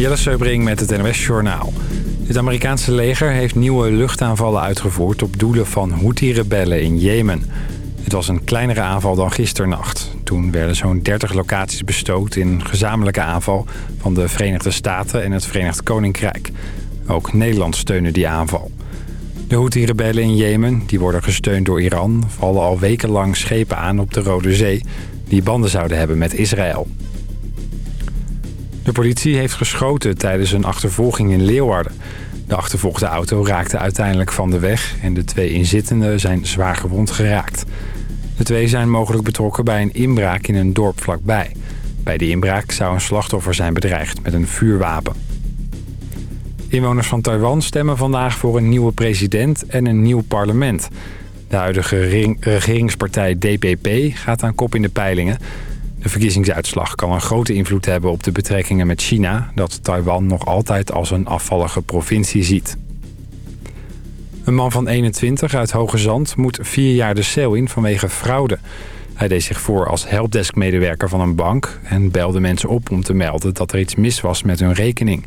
Jelle Seubring met het NOS Journaal. Het Amerikaanse leger heeft nieuwe luchtaanvallen uitgevoerd... op doelen van Houthi-rebellen in Jemen. Het was een kleinere aanval dan gisternacht. Toen werden zo'n 30 locaties bestookt in een gezamenlijke aanval... van de Verenigde Staten en het Verenigd Koninkrijk. Ook Nederland steunde die aanval. De Houthi-rebellen in Jemen, die worden gesteund door Iran... vallen al wekenlang schepen aan op de Rode Zee... die banden zouden hebben met Israël. De politie heeft geschoten tijdens een achtervolging in Leeuwarden. De achtervolgde auto raakte uiteindelijk van de weg... en de twee inzittenden zijn zwaar gewond geraakt. De twee zijn mogelijk betrokken bij een inbraak in een dorp vlakbij. Bij de inbraak zou een slachtoffer zijn bedreigd met een vuurwapen. Inwoners van Taiwan stemmen vandaag voor een nieuwe president en een nieuw parlement. De huidige regeringspartij DPP gaat aan kop in de peilingen... De verkiezingsuitslag kan een grote invloed hebben op de betrekkingen met China... dat Taiwan nog altijd als een afvallige provincie ziet. Een man van 21 uit Hoge Zand moet vier jaar de cel in vanwege fraude. Hij deed zich voor als helpdesk-medewerker van een bank... en belde mensen op om te melden dat er iets mis was met hun rekening.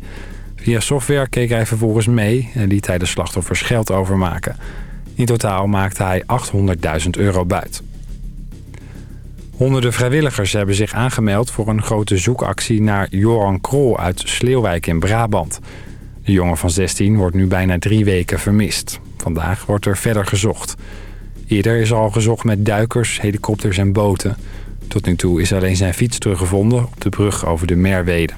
Via software keek hij vervolgens mee en liet hij de slachtoffers geld overmaken. In totaal maakte hij 800.000 euro buit. Honderden vrijwilligers hebben zich aangemeld voor een grote zoekactie naar Joran Krol uit Sleeuwijk in Brabant. De jongen van 16 wordt nu bijna drie weken vermist. Vandaag wordt er verder gezocht. Eerder is al gezocht met duikers, helikopters en boten. Tot nu toe is alleen zijn fiets teruggevonden op de brug over de Merwede.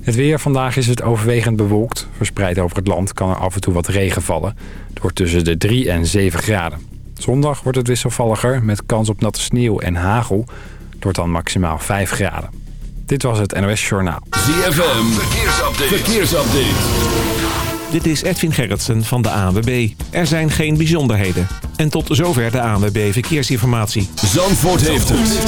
Het weer vandaag is het overwegend bewolkt. Verspreid over het land kan er af en toe wat regen vallen. Het wordt tussen de 3 en 7 graden. Zondag wordt het wisselvalliger met kans op natte sneeuw en hagel. Het wordt dan maximaal 5 graden. Dit was het NOS Journaal. ZFM, verkeersupdate. verkeersupdate. Dit is Edwin Gerritsen van de ANWB. Er zijn geen bijzonderheden. En tot zover de ANWB Verkeersinformatie. Zandvoort heeft het.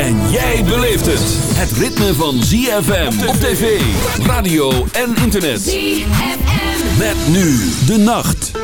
En jij beleeft het. Het ritme van ZFM op tv, radio en internet. ZFM. Met nu de nacht.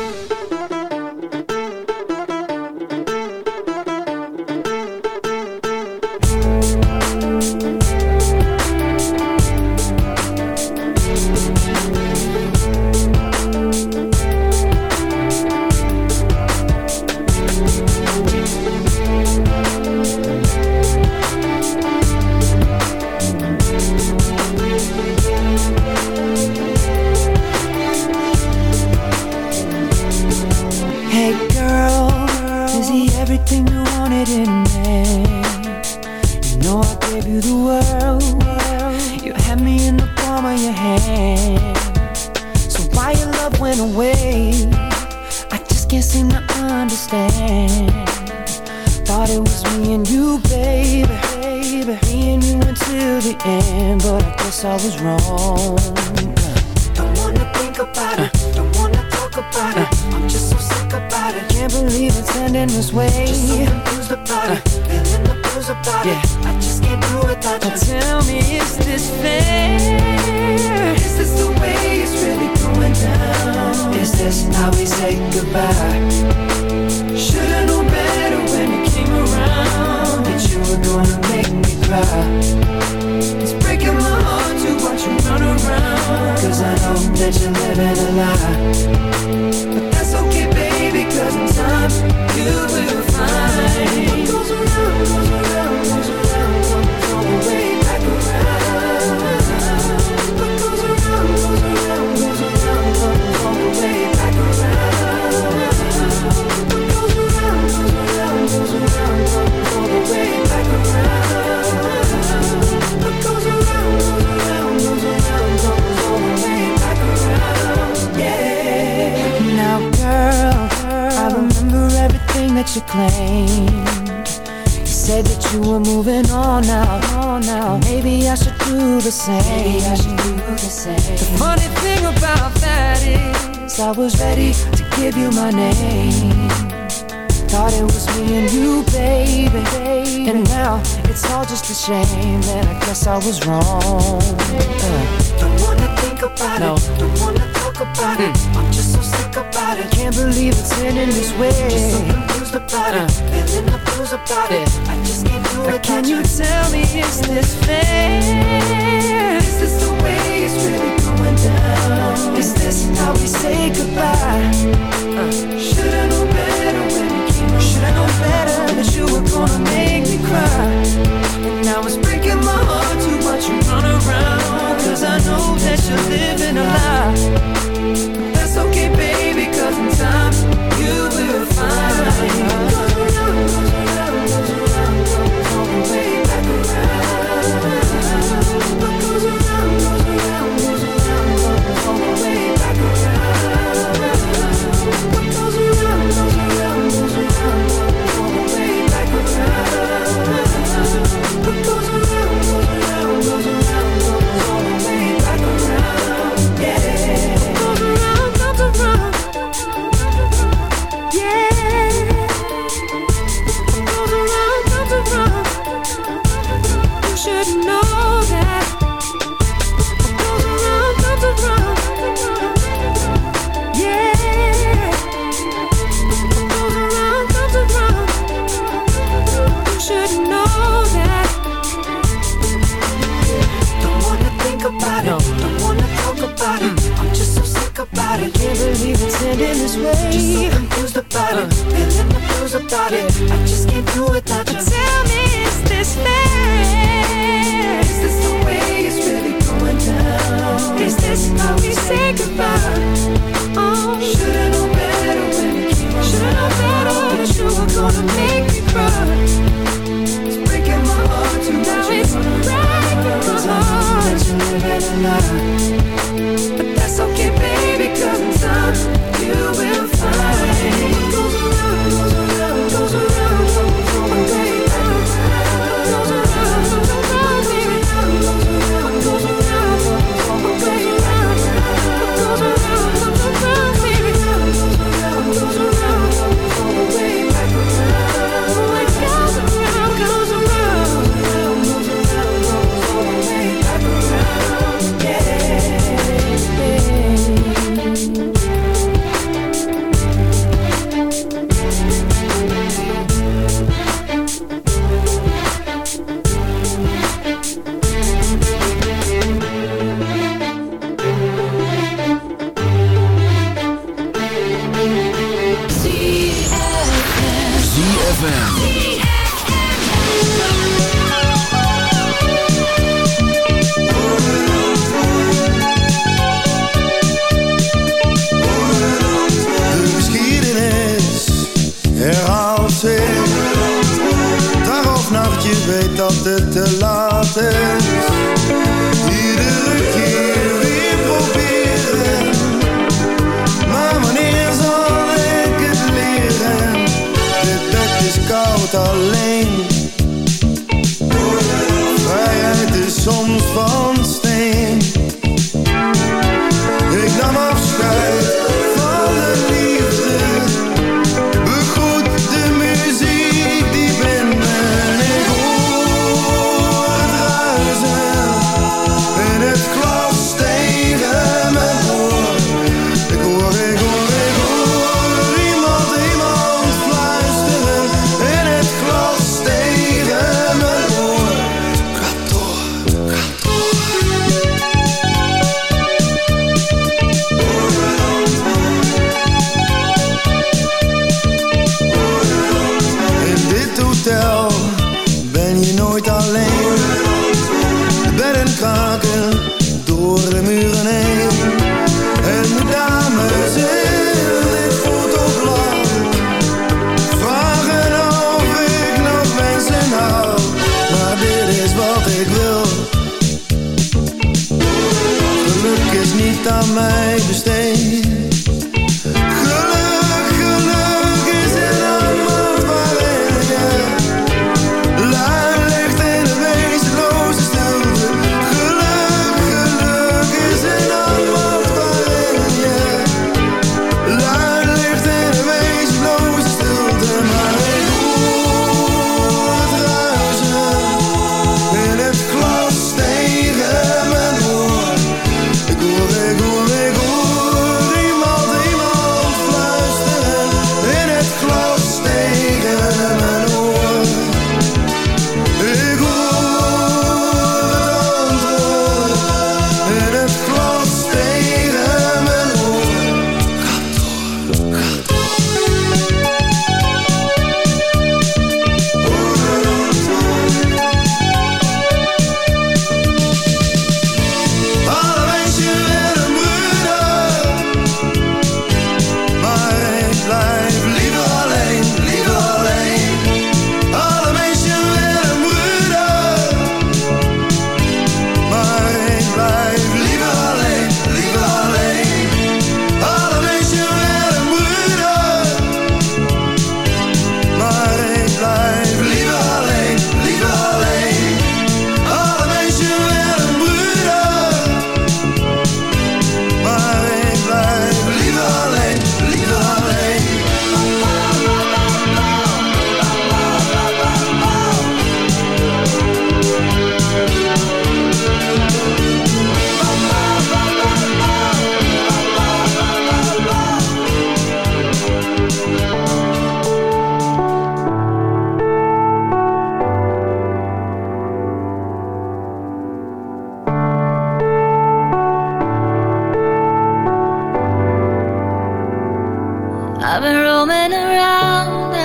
Was me and you, baby, baby. And now it's all just a shame And I guess I was wrong. Uh. Don't wanna think about no. it. Don't wanna talk about mm. it. I'm just so sick about it. Can't believe it's ending this way. Just so confused about uh. it. Feeling the blues about yeah. it. I just can't do it. Can you tell me, is this fair? Is this the way? Is this how we say goodbye? Uh, should I know better when you came? Should better that you were gonna make me cry? Now it's breaking my heart to watch you run around. Cause I know that you're living a lie. That's okay, baby, cause in time you will find.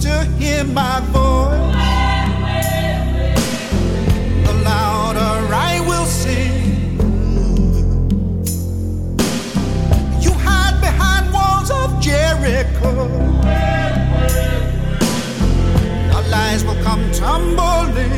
to hear my voice. The louder I will sing. You hide behind walls of Jericho. Your lies will come tumbling.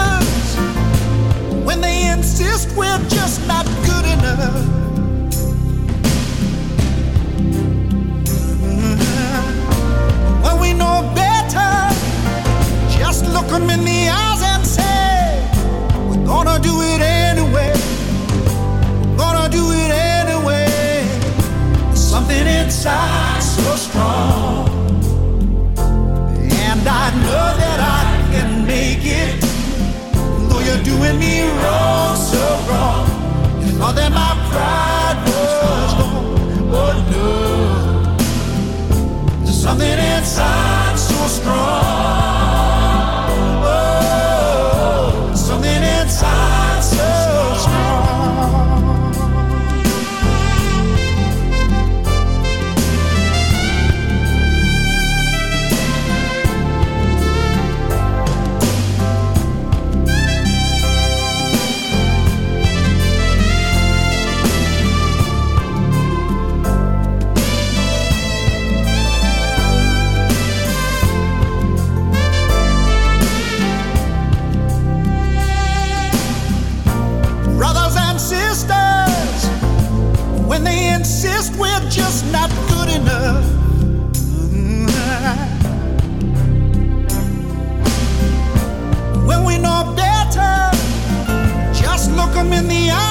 insist we're just not good enough. Mm-hmm. When we know better, just look them in the eyes and say, We're gonna do it anyway. We're gonna do it anyway. There's something inside so strong. And I know that I can make it. You're doing me wrong, so wrong. You thought that my pride was gone. Oh no. There's something inside so strong. Just not good enough. When we know better, just in the eyes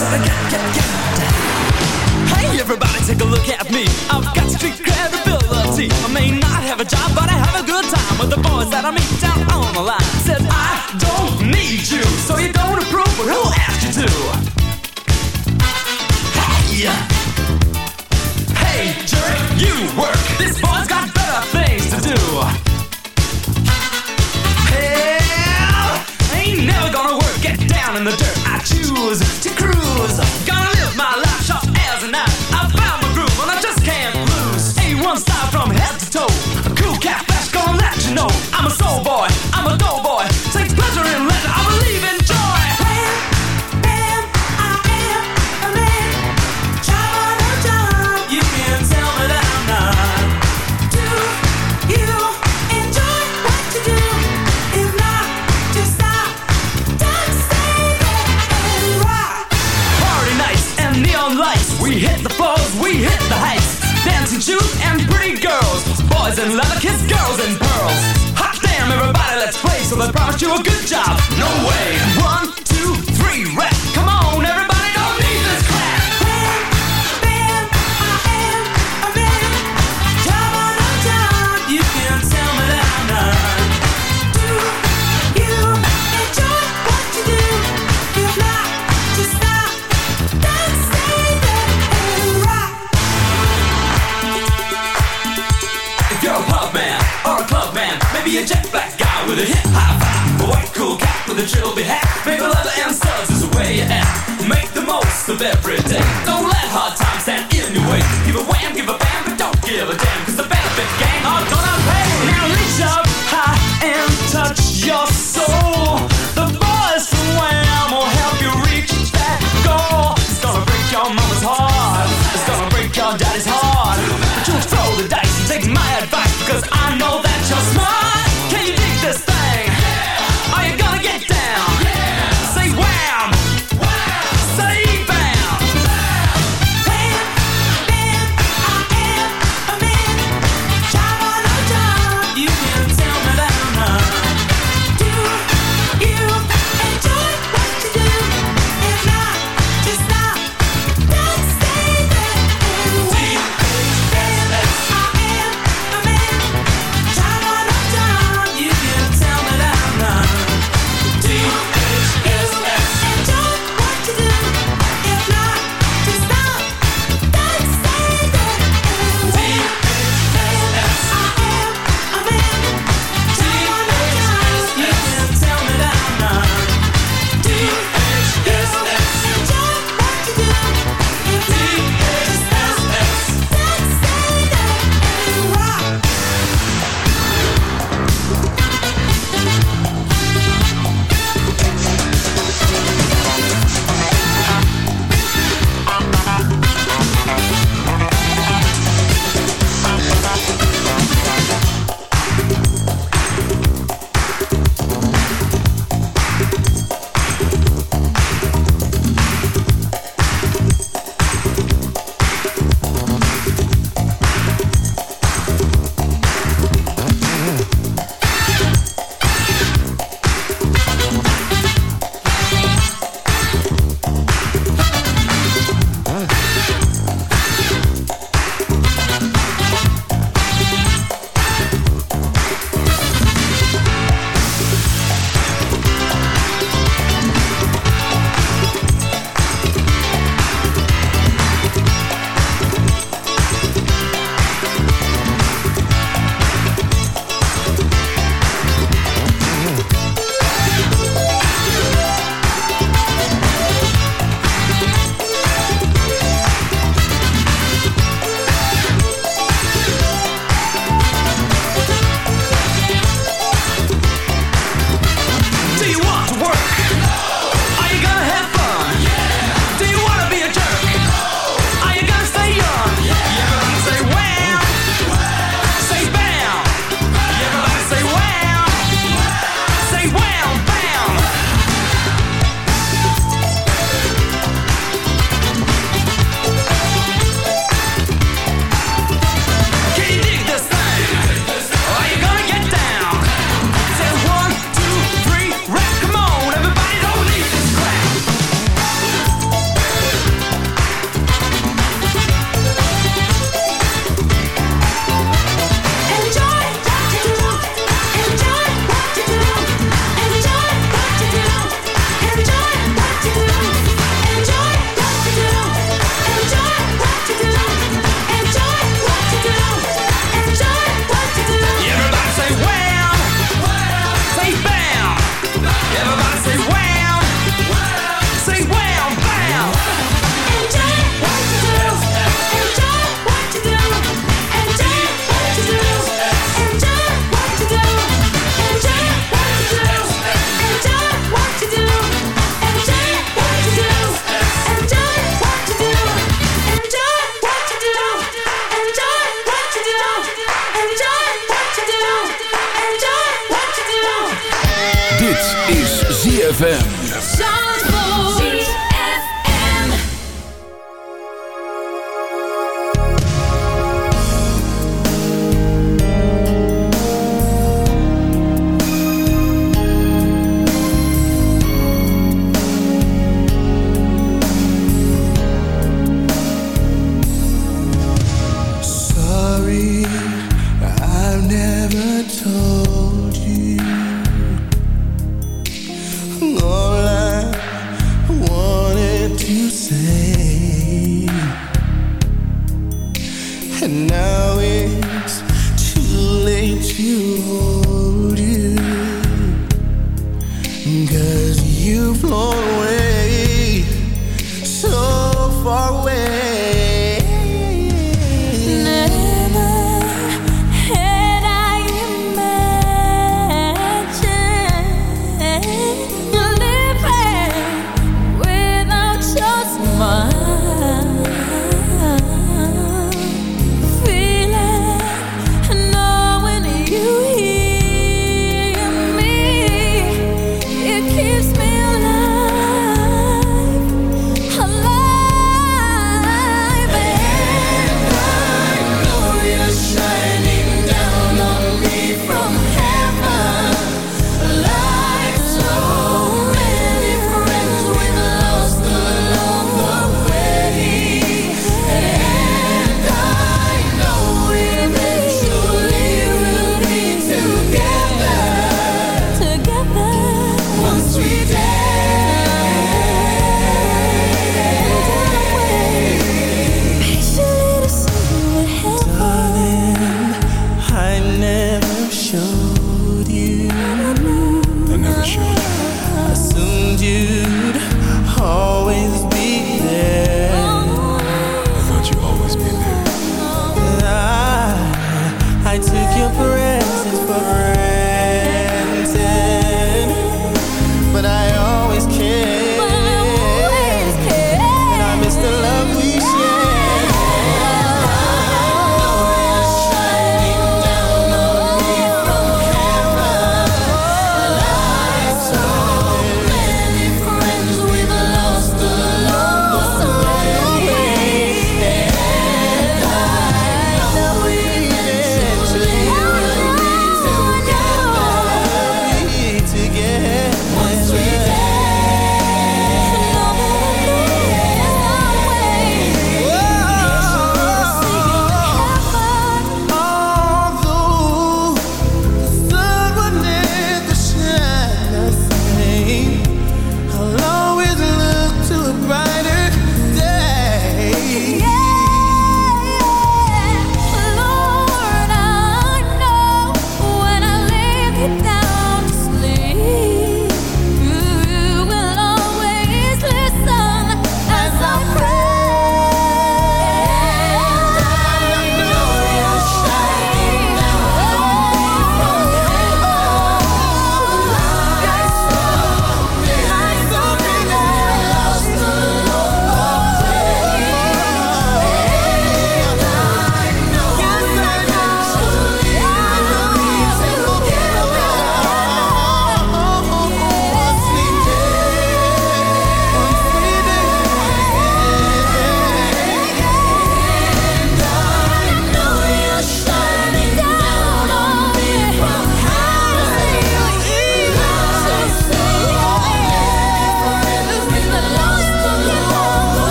Hey everybody, take a look at me. I've got street credibility. I may not have a job, but I have a good time with the boys that I meet down on the line. Said I don't need you, so you don't approve, but who asked you to? Hey, hey, jerk, you work. This boy's got better things to do. Hell, ain't never gonna work. Get down in the dirt. I choose to I'm a soul boy, I'm a dough boy. Takes pleasure in leisure, I believe in joy. Man, I am a man. You can tell me that I'm not. Do you enjoy what you do? If not, just stop. Don't and rock. Party nights and neon lights. We hit the floors, we hit the heights. Shoes and pretty girls. Boys in leather, kiss girls in pearls time, everybody, let's play. So I promise you a good job. No way. One, two, three, rap. Come on. be a jet black guy with a hip high vibe. A white cool cat with a trilby hat. Maple leather and studs is the way you act. Make the most of every day. Don't let hard times stand in your way. Give a wham, give a bam, but don't give a damn.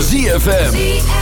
ZFM.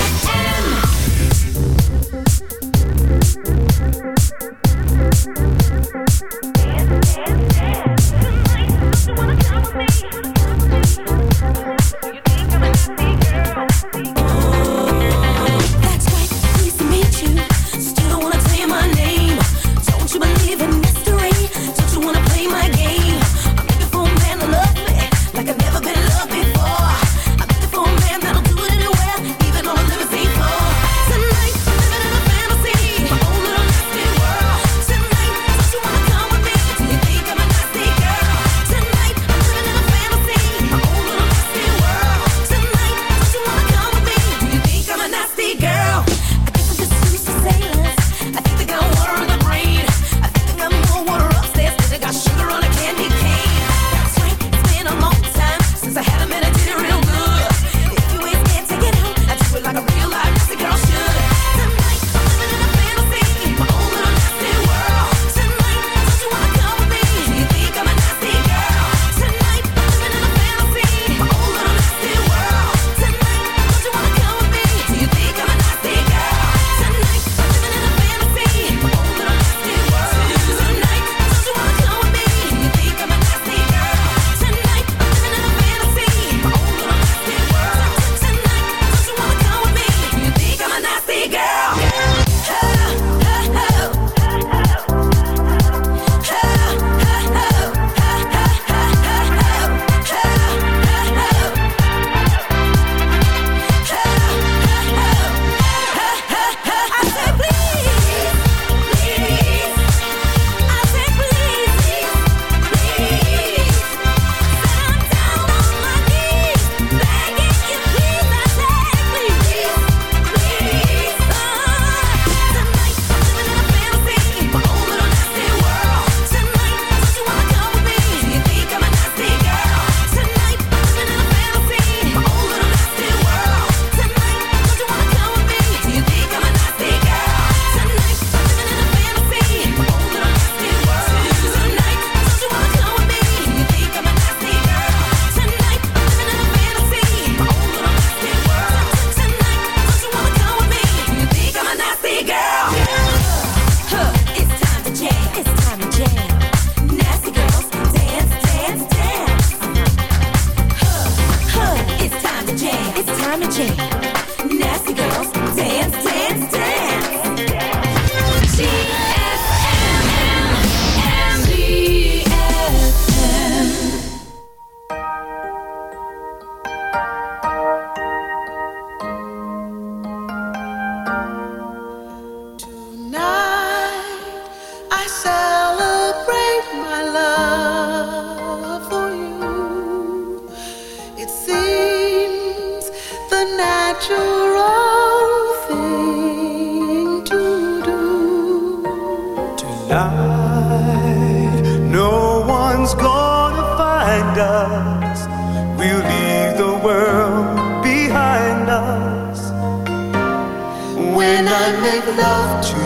love to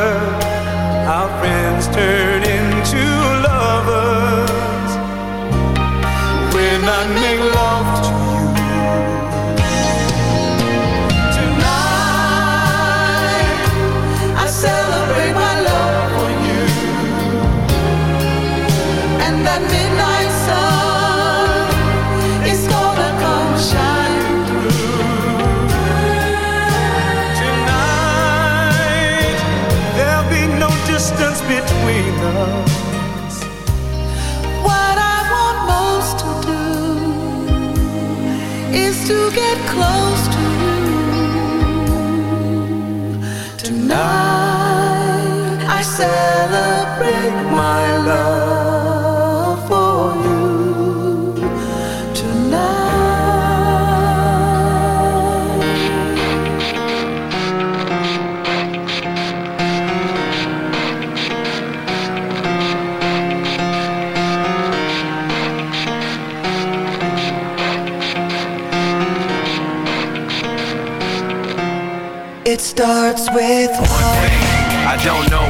our friends turn. celebrate my love for you tonight. It starts with one. thing. I don't know